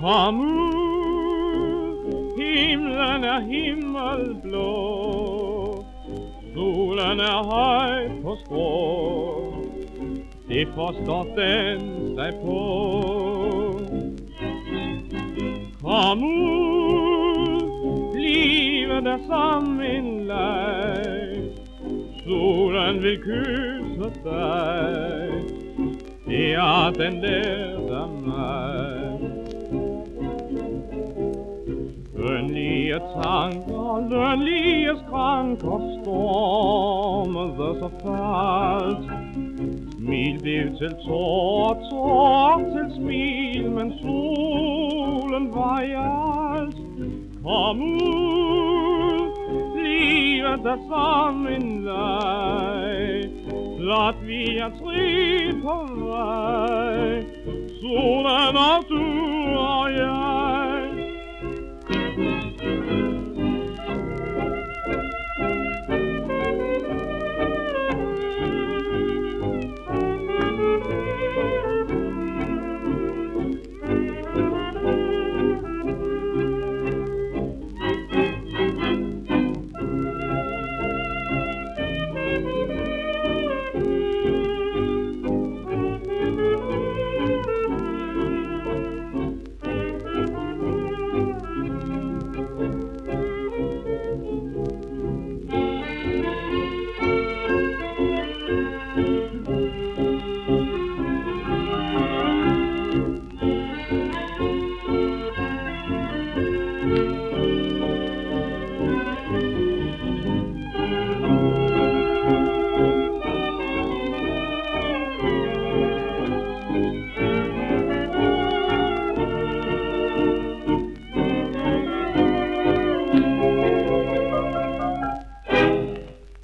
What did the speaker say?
Kom ud, himlen er himmelblå, solen er høj på strå, det forstår den sig på. Kom ud, livet er som en leg, solen vil kysse dig, det er den lærte mig. Lønlige tanker, lønlige skranker stormede så faldt. Smil blev til tår, tår til smil, men solen var i alt. Kom ud, livet er som en leg, blot vi er tre på vej. Solen og du og jeg.